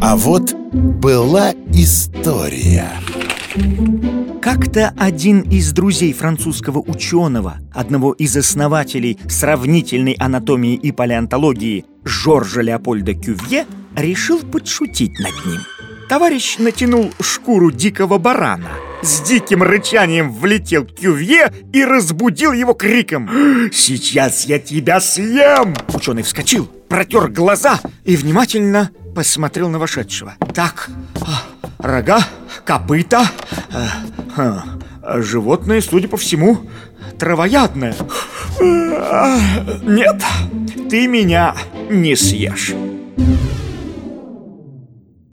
А вот была история. Как-то один из друзей французского ученого, одного из основателей сравнительной анатомии и палеонтологии Жоржа Леопольда Кювье, решил подшутить над ним. Товарищ натянул шкуру дикого барана, с диким рычанием влетел Кювье и разбудил его криком «Сейчас я тебя съем!» Ученый вскочил, протер глаза и внимательно посмотрел на вошедшего. Так, а, рога, копыта, а, а, животное, судя по всему, травоядное. Нет, ты меня не съешь.